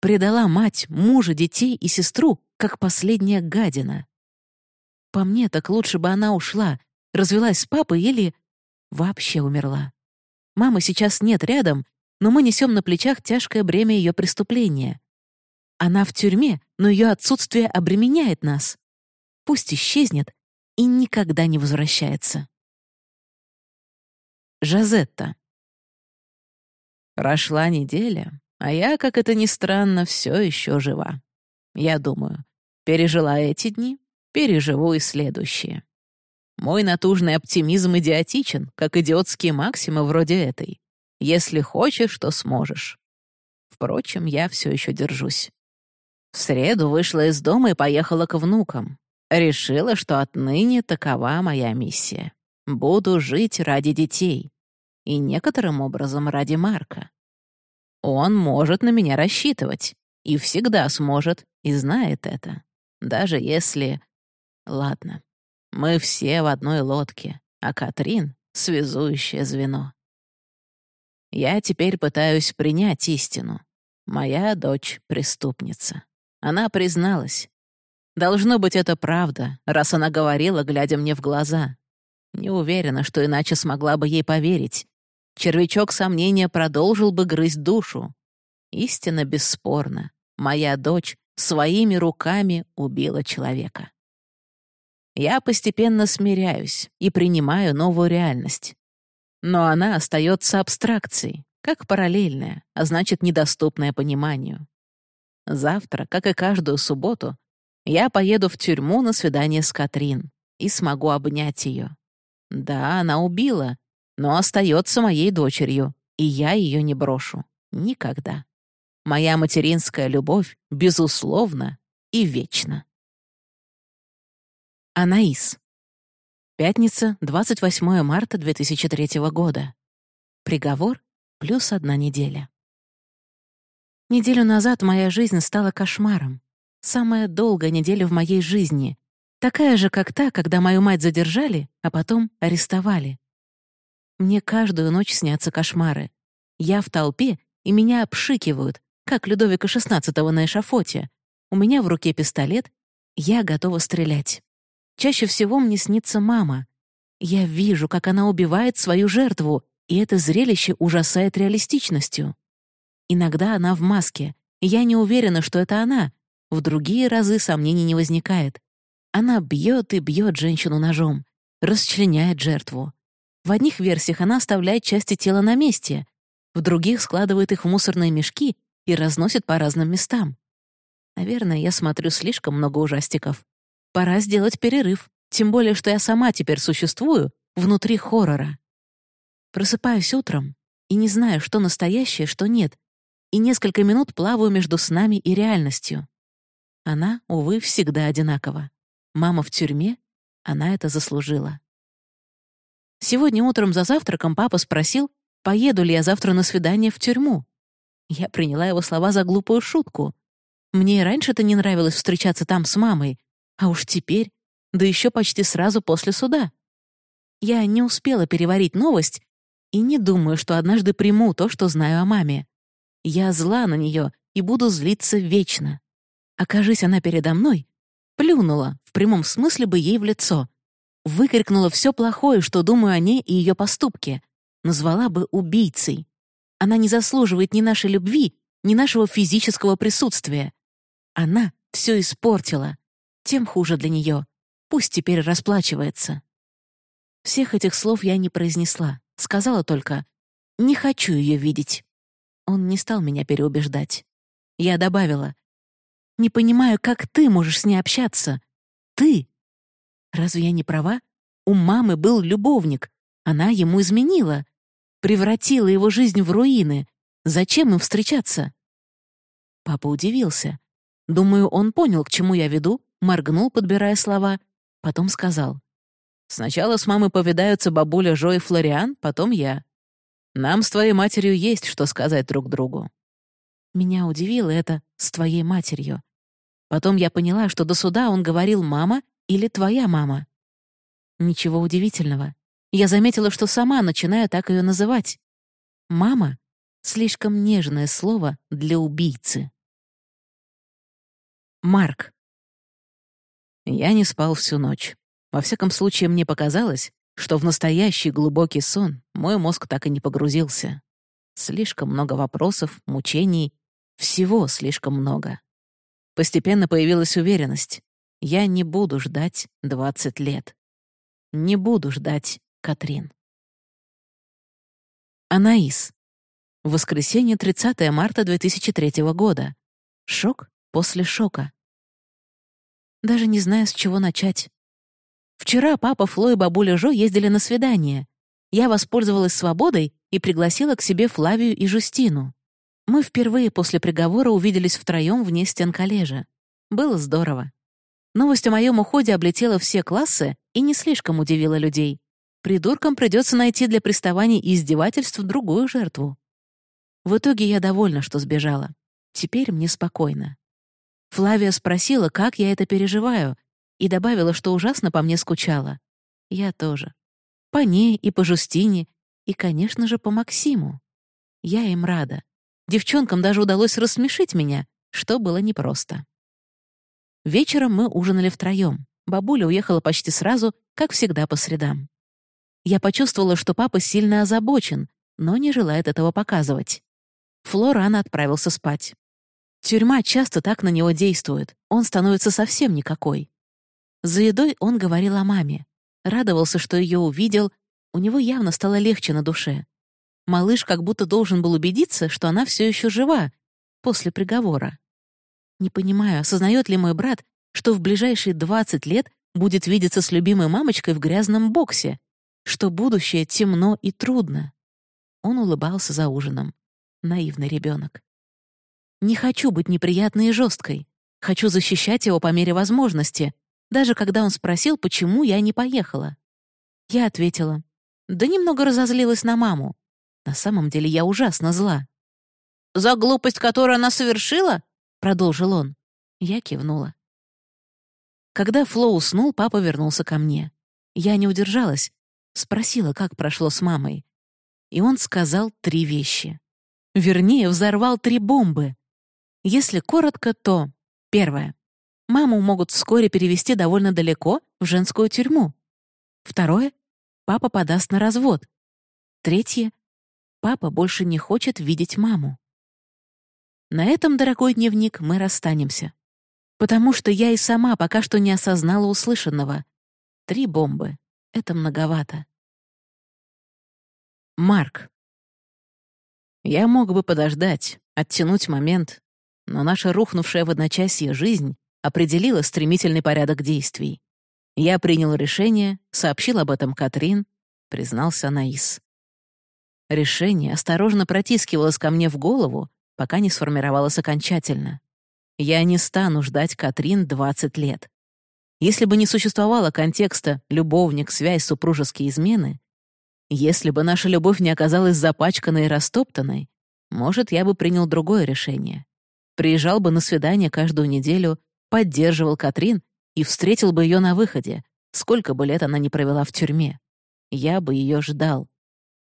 Предала мать, мужа, детей и сестру, как последняя гадина. По мне, так лучше бы она ушла, развелась с папой или вообще умерла. Мамы сейчас нет рядом, но мы несем на плечах тяжкое бремя ее преступления. Она в тюрьме, но ее отсутствие обременяет нас. Пусть исчезнет и никогда не возвращается. Жазетта. Прошла неделя, а я, как это ни странно, все еще жива. Я думаю, пережила эти дни, переживу и следующие. Мой натужный оптимизм идиотичен, как идиотские максимы вроде этой. Если хочешь, то сможешь. Впрочем, я все еще держусь. В среду вышла из дома и поехала к внукам. Решила, что отныне такова моя миссия. Буду жить ради детей. И некоторым образом ради Марка. Он может на меня рассчитывать. И всегда сможет, и знает это. Даже если... Ладно. Мы все в одной лодке, а Катрин — связующее звено. Я теперь пытаюсь принять истину. Моя дочь — преступница. Она призналась. Должно быть, это правда, раз она говорила, глядя мне в глаза. Не уверена, что иначе смогла бы ей поверить. Червячок сомнения продолжил бы грызть душу. Истина бесспорна. Моя дочь своими руками убила человека. Я постепенно смиряюсь и принимаю новую реальность. Но она остается абстракцией, как параллельная, а значит, недоступная пониманию. Завтра, как и каждую субботу, я поеду в тюрьму на свидание с Катрин и смогу обнять ее. Да, она убила, но остается моей дочерью, и я ее не брошу. Никогда. Моя материнская любовь, безусловно и вечна. Анаис. Пятница, 28 марта 2003 года. Приговор плюс одна неделя. Неделю назад моя жизнь стала кошмаром. Самая долгая неделя в моей жизни. Такая же, как та, когда мою мать задержали, а потом арестовали. Мне каждую ночь снятся кошмары. Я в толпе, и меня обшикивают, как Людовика XVI на эшафоте. У меня в руке пистолет, я готова стрелять. Чаще всего мне снится мама. Я вижу, как она убивает свою жертву, и это зрелище ужасает реалистичностью. Иногда она в маске, и я не уверена, что это она. В другие разы сомнений не возникает. Она бьет и бьет женщину ножом, расчленяет жертву. В одних версиях она оставляет части тела на месте, в других складывает их в мусорные мешки и разносит по разным местам. Наверное, я смотрю слишком много ужастиков. Пора сделать перерыв, тем более, что я сама теперь существую внутри хоррора. Просыпаюсь утром и не знаю, что настоящее, что нет, и несколько минут плаваю между снами и реальностью. Она, увы, всегда одинакова. Мама в тюрьме, она это заслужила. Сегодня утром за завтраком папа спросил, поеду ли я завтра на свидание в тюрьму. Я приняла его слова за глупую шутку. Мне и раньше-то не нравилось встречаться там с мамой, а уж теперь, да еще почти сразу после суда. Я не успела переварить новость, И не думаю, что однажды приму то, что знаю о маме. Я зла на нее и буду злиться вечно. Окажись она передо мной, плюнула, в прямом смысле бы ей в лицо, выкрикнула все плохое, что думаю о ней и ее поступке, назвала бы убийцей. Она не заслуживает ни нашей любви, ни нашего физического присутствия. Она все испортила. Тем хуже для нее. Пусть теперь расплачивается. Всех этих слов я не произнесла. Сказала только «не хочу ее видеть». Он не стал меня переубеждать. Я добавила «не понимаю, как ты можешь с ней общаться. Ты!» Разве я не права? У мамы был любовник. Она ему изменила. Превратила его жизнь в руины. Зачем им встречаться? Папа удивился. Думаю, он понял, к чему я веду, моргнул, подбирая слова, потом сказал. «Сначала с мамой повидаются бабуля Жо и Флориан, потом я. Нам с твоей матерью есть что сказать друг другу». Меня удивило это «с твоей матерью». Потом я поняла, что до суда он говорил «мама» или «твоя мама». Ничего удивительного. Я заметила, что сама начинаю так ее называть. «Мама» — слишком нежное слово для убийцы. Марк. Я не спал всю ночь. Во всяком случае, мне показалось, что в настоящий глубокий сон мой мозг так и не погрузился. Слишком много вопросов, мучений, всего слишком много. Постепенно появилась уверенность. Я не буду ждать 20 лет. Не буду ждать Катрин. Анаис. Воскресенье, 30 марта 2003 года. Шок после шока. Даже не знаю, с чего начать. Вчера папа, Фло и бабуля Жо ездили на свидание. Я воспользовалась свободой и пригласила к себе Флавию и Жустину. Мы впервые после приговора увиделись втроем вне стен коллежа. Было здорово. Новость о моем уходе облетела все классы и не слишком удивила людей. Придуркам придется найти для приставаний и издевательств другую жертву. В итоге я довольна, что сбежала. Теперь мне спокойно. Флавия спросила, как я это переживаю, и добавила, что ужасно по мне скучала. Я тоже. По ней и по Жустине, и, конечно же, по Максиму. Я им рада. Девчонкам даже удалось рассмешить меня, что было непросто. Вечером мы ужинали втроем. Бабуля уехала почти сразу, как всегда по средам. Я почувствовала, что папа сильно озабочен, но не желает этого показывать. Фло рано отправился спать. Тюрьма часто так на него действует, он становится совсем никакой. За едой он говорил о маме. Радовался, что ее увидел, у него явно стало легче на душе. Малыш как будто должен был убедиться, что она все еще жива, после приговора. Не понимаю, осознает ли мой брат, что в ближайшие 20 лет будет видеться с любимой мамочкой в грязном боксе, что будущее темно и трудно. Он улыбался за ужином. Наивный ребенок. Не хочу быть неприятной и жесткой. Хочу защищать его по мере возможности, даже когда он спросил, почему я не поехала. Я ответила, да немного разозлилась на маму. На самом деле я ужасно зла. «За глупость, которую она совершила?» — продолжил он. Я кивнула. Когда Фло уснул, папа вернулся ко мне. Я не удержалась, спросила, как прошло с мамой. И он сказал три вещи. Вернее, взорвал три бомбы. Если коротко, то первое. Маму могут вскоре перевести довольно далеко, в женскую тюрьму. Второе. Папа подаст на развод. Третье. Папа больше не хочет видеть маму. На этом, дорогой дневник, мы расстанемся. Потому что я и сама пока что не осознала услышанного. Три бомбы — это многовато. Марк. Я мог бы подождать, оттянуть момент, но наша рухнувшая в одночасье жизнь определила стремительный порядок действий. Я принял решение, сообщил об этом Катрин, признался Наис. Решение осторожно протискивалось ко мне в голову, пока не сформировалось окончательно. Я не стану ждать Катрин 20 лет. Если бы не существовало контекста «любовник», «связь», «супружеские измены», если бы наша любовь не оказалась запачканной и растоптанной, может, я бы принял другое решение. Приезжал бы на свидание каждую неделю, поддерживал Катрин и встретил бы ее на выходе, сколько бы лет она не провела в тюрьме. Я бы ее ждал.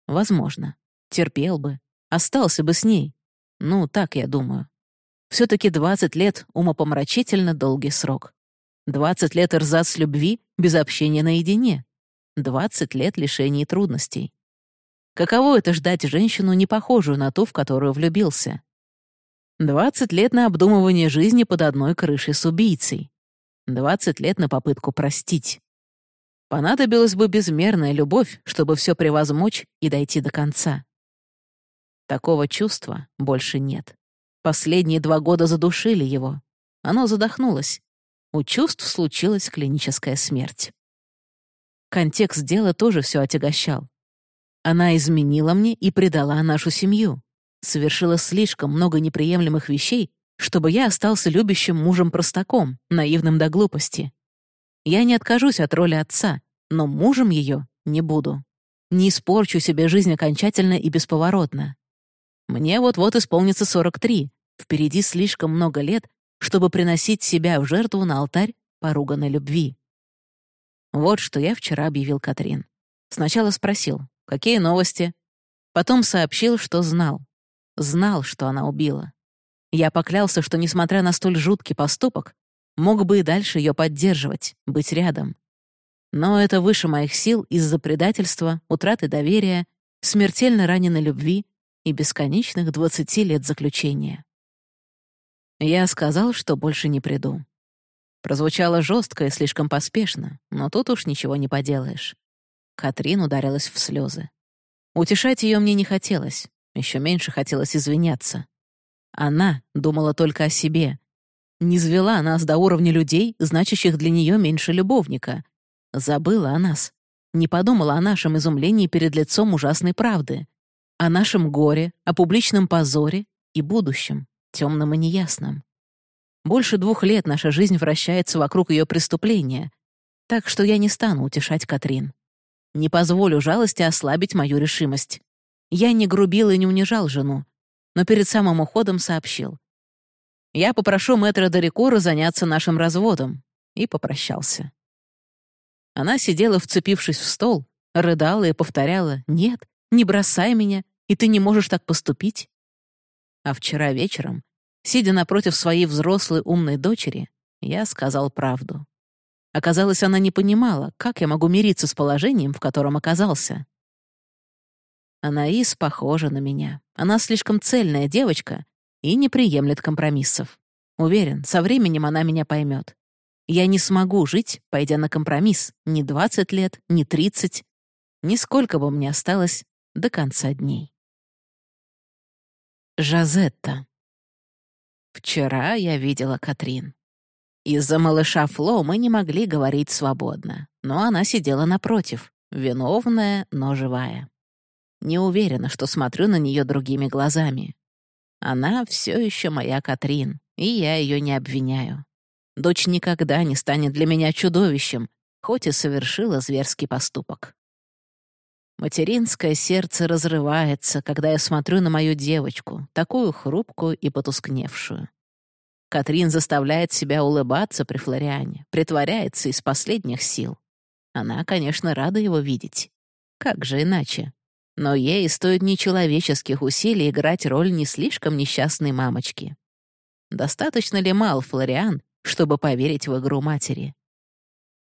Возможно. Терпел бы. Остался бы с ней. Ну, так я думаю. все таки 20 лет — умопомрачительно долгий срок. 20 лет рзац любви без общения наедине. 20 лет лишений трудностей. Каково это ждать женщину, не похожую на ту, в которую влюбился? 20 лет на обдумывание жизни под одной крышей с убийцей. 20 лет на попытку простить. Понадобилась бы безмерная любовь, чтобы все превозмочь и дойти до конца. Такого чувства больше нет. Последние два года задушили его. Оно задохнулось. У чувств случилась клиническая смерть. Контекст дела тоже все отягощал. Она изменила мне и предала нашу семью. Совершила слишком много неприемлемых вещей, чтобы я остался любящим мужем-простаком, наивным до глупости. Я не откажусь от роли отца, но мужем ее не буду. Не испорчу себе жизнь окончательно и бесповоротно. Мне вот-вот исполнится 43. Впереди слишком много лет, чтобы приносить себя в жертву на алтарь поруганной любви. Вот что я вчера объявил Катрин. Сначала спросил, какие новости? Потом сообщил, что знал. Знал, что она убила. Я поклялся, что, несмотря на столь жуткий поступок, мог бы и дальше ее поддерживать, быть рядом. Но это выше моих сил из-за предательства, утраты доверия, смертельно раненой любви и бесконечных 20 лет заключения. Я сказал, что больше не приду. Прозвучало жестко и слишком поспешно, но тут уж ничего не поделаешь. Катрин ударилась в слезы. Утешать ее мне не хотелось, еще меньше хотелось извиняться. Она думала только о себе. Не звела нас до уровня людей, значащих для нее меньше любовника. Забыла о нас. Не подумала о нашем изумлении перед лицом ужасной правды о нашем горе, о публичном позоре и будущем, темном и неясном. Больше двух лет наша жизнь вращается вокруг ее преступления, так что я не стану утешать Катрин. Не позволю жалости ослабить мою решимость. Я не грубил и не унижал жену, но перед самым уходом сообщил. Я попрошу мэтра Дорикора заняться нашим разводом, и попрощался. Она сидела, вцепившись в стол, рыдала и повторяла «Нет, не бросай меня, и ты не можешь так поступить. А вчера вечером, сидя напротив своей взрослой умной дочери, я сказал правду. Оказалось, она не понимала, как я могу мириться с положением, в котором оказался. Анаис похожа на меня. Она слишком цельная девочка и не приемлет компромиссов. Уверен, со временем она меня поймет. Я не смогу жить, пойдя на компромисс, ни 20 лет, ни 30. Нисколько бы мне осталось до конца дней. Жазетта. Вчера я видела Катрин. Из-за малыша Фло мы не могли говорить свободно, но она сидела напротив, виновная, но живая. Не уверена, что смотрю на нее другими глазами. Она все еще моя Катрин, и я ее не обвиняю. Дочь никогда не станет для меня чудовищем, хоть и совершила зверский поступок. Материнское сердце разрывается, когда я смотрю на мою девочку, такую хрупкую и потускневшую. Катрин заставляет себя улыбаться при Флориане, притворяется из последних сил. Она, конечно, рада его видеть. Как же иначе? Но ей стоит нечеловеческих усилий играть роль не слишком несчастной мамочки. Достаточно ли мал Флориан, чтобы поверить в игру матери?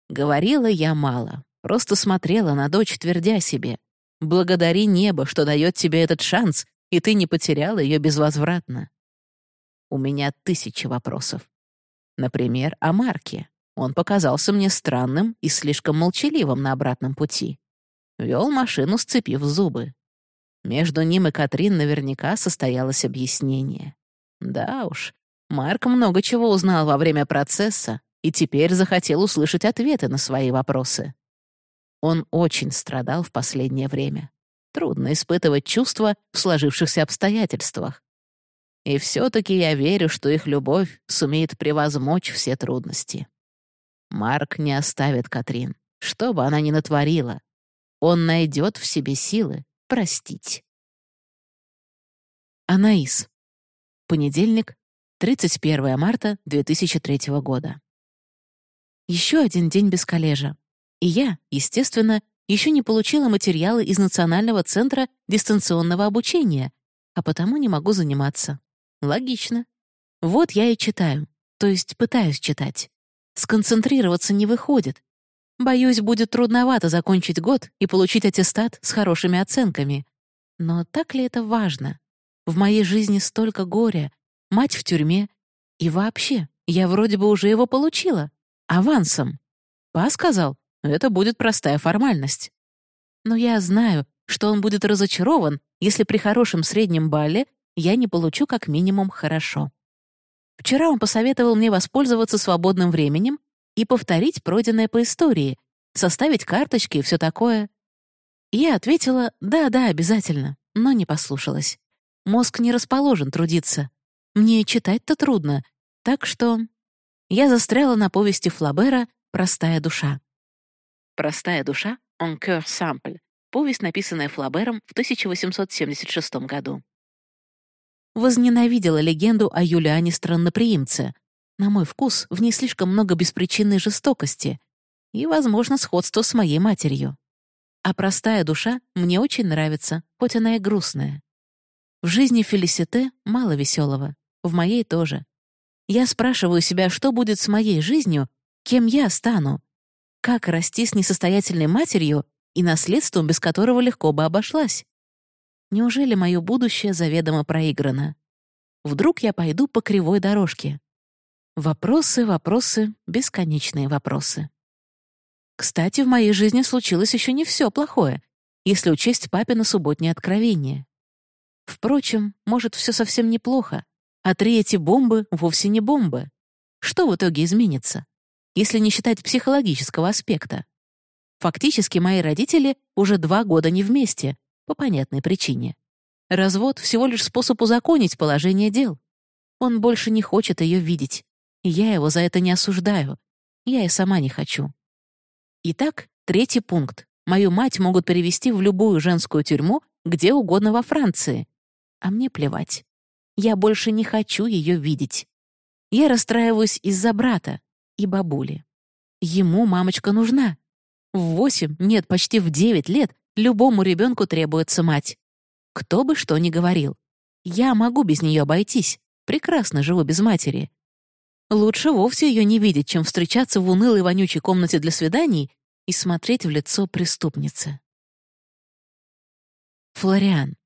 Говорила я мало, Просто смотрела на дочь, твердя себе. «Благодари небо, что дает тебе этот шанс, и ты не потеряла ее безвозвратно». У меня тысячи вопросов. Например, о Марке. Он показался мне странным и слишком молчаливым на обратном пути. Вел машину, сцепив зубы. Между ним и Катрин наверняка состоялось объяснение. Да уж, Марк много чего узнал во время процесса и теперь захотел услышать ответы на свои вопросы. Он очень страдал в последнее время. Трудно испытывать чувства в сложившихся обстоятельствах. И все-таки я верю, что их любовь сумеет превозмочь все трудности. Марк не оставит Катрин, что бы она ни натворила. Он найдет в себе силы простить. Анаис. Понедельник, 31 марта 2003 года. Еще один день без коллежа. И я, естественно, еще не получила материалы из Национального центра дистанционного обучения, а потому не могу заниматься. Логично. Вот я и читаю, то есть пытаюсь читать. Сконцентрироваться не выходит. Боюсь, будет трудновато закончить год и получить аттестат с хорошими оценками. Но так ли это важно? В моей жизни столько горя, мать в тюрьме. И вообще, я вроде бы уже его получила. Авансом. Па сказал, это будет простая формальность. Но я знаю, что он будет разочарован, если при хорошем среднем балле я не получу как минимум хорошо. Вчера он посоветовал мне воспользоваться свободным временем и повторить пройденное по истории, составить карточки и все такое. Я ответила «да-да, обязательно», но не послушалась. Мозг не расположен трудиться. Мне читать-то трудно, так что... Я застряла на повести Флабера «Простая душа». «Простая душа» — «On cœur simple» — повесть, написанная Флабером в 1876 году. Возненавидела легенду о Юлиане Странноприимце. На мой вкус, в ней слишком много беспричинной жестокости и, возможно, сходство с моей матерью. А простая душа мне очень нравится, хоть она и грустная. В жизни Фелисите мало веселого, в моей тоже. Я спрашиваю себя, что будет с моей жизнью, кем я стану, как расти с несостоятельной матерью и наследством, без которого легко бы обошлась. Неужели мое будущее заведомо проиграно? Вдруг я пойду по кривой дорожке? Вопросы, вопросы, бесконечные вопросы. Кстати, в моей жизни случилось еще не все плохое, если учесть папина субботнее откровение. Впрочем, может, все совсем неплохо, а три эти бомбы вовсе не бомбы. Что в итоге изменится, если не считать психологического аспекта? Фактически мои родители уже два года не вместе, по понятной причине. Развод — всего лишь способ узаконить положение дел. Он больше не хочет ее видеть, и я его за это не осуждаю. Я и сама не хочу. Итак, третий пункт. Мою мать могут перевести в любую женскую тюрьму, где угодно во Франции. А мне плевать. Я больше не хочу ее видеть. Я расстраиваюсь из-за брата и бабули. Ему мамочка нужна. В восемь, нет, почти в девять лет любому ребенку требуется мать. Кто бы что ни говорил. Я могу без нее обойтись. Прекрасно живу без матери. Лучше вовсе ее не видеть, чем встречаться в унылой вонючей комнате для свиданий и смотреть в лицо преступницы. Флориан.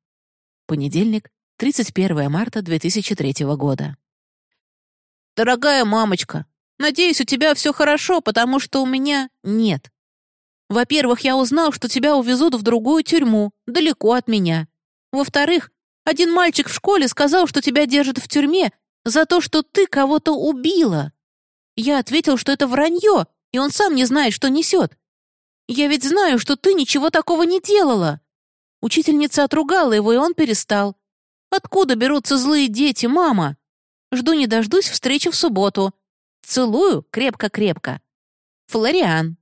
Понедельник, 31 марта 2003 года. «Дорогая мамочка, надеюсь, у тебя все хорошо, потому что у меня нет. Во-первых, я узнал, что тебя увезут в другую тюрьму, далеко от меня. Во-вторых, один мальчик в школе сказал, что тебя держат в тюрьме за то, что ты кого-то убила. Я ответил, что это вранье, и он сам не знает, что несет. Я ведь знаю, что ты ничего такого не делала. Учительница отругала его, и он перестал. Откуда берутся злые дети, мама? Жду не дождусь встречи в субботу. Целую крепко-крепко. Флориан.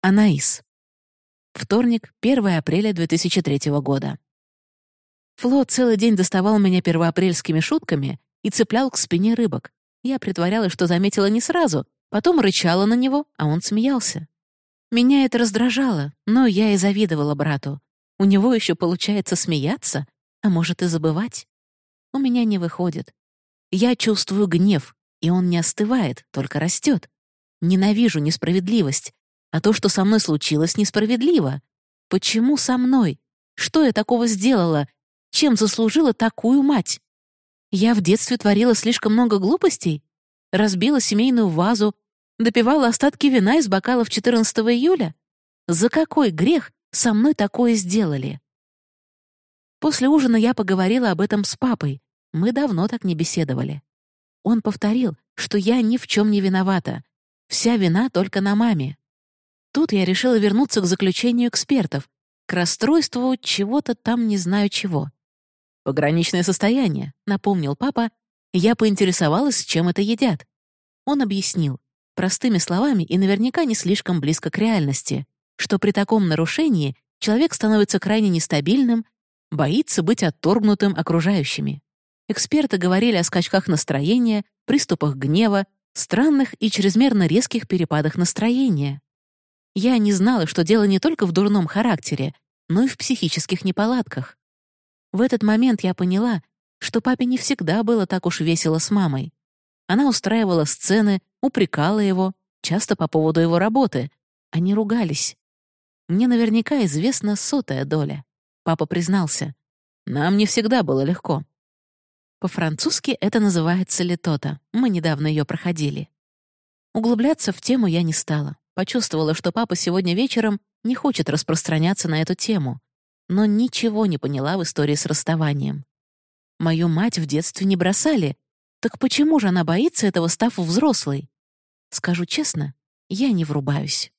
Анаис. Вторник, 1 апреля 2003 года. Фло целый день доставал меня первоапрельскими шутками и цеплял к спине рыбок. Я притворялась, что заметила не сразу, потом рычала на него, а он смеялся. Меня это раздражало, но я и завидовала брату. У него еще получается смеяться, а может и забывать. У меня не выходит. Я чувствую гнев, и он не остывает, только растет. Ненавижу несправедливость, а то, что со мной случилось, несправедливо. Почему со мной? Что я такого сделала, чем заслужила такую мать? Я в детстве творила слишком много глупостей? Разбила семейную вазу, допивала остатки вина из бокалов 14 июля? За какой грех со мной такое сделали? После ужина я поговорила об этом с папой. Мы давно так не беседовали. Он повторил, что я ни в чем не виновата. Вся вина только на маме. Тут я решила вернуться к заключению экспертов, к расстройству чего-то там не знаю чего. «Пограничное состояние», — напомнил папа. Я поинтересовалась, чем это едят. Он объяснил, простыми словами и наверняка не слишком близко к реальности, что при таком нарушении человек становится крайне нестабильным, боится быть отторгнутым окружающими. Эксперты говорили о скачках настроения, приступах гнева, странных и чрезмерно резких перепадах настроения. Я не знала, что дело не только в дурном характере, но и в психических неполадках. В этот момент я поняла, что папе не всегда было так уж весело с мамой. Она устраивала сцены, упрекала его, часто по поводу его работы. Они ругались. Мне наверняка известна сотая доля. Папа признался. Нам не всегда было легко. По-французски это называется литота. Мы недавно ее проходили. Углубляться в тему я не стала. Почувствовала, что папа сегодня вечером не хочет распространяться на эту тему, но ничего не поняла в истории с расставанием. Мою мать в детстве не бросали, так почему же она боится этого, став взрослой? Скажу честно, я не врубаюсь.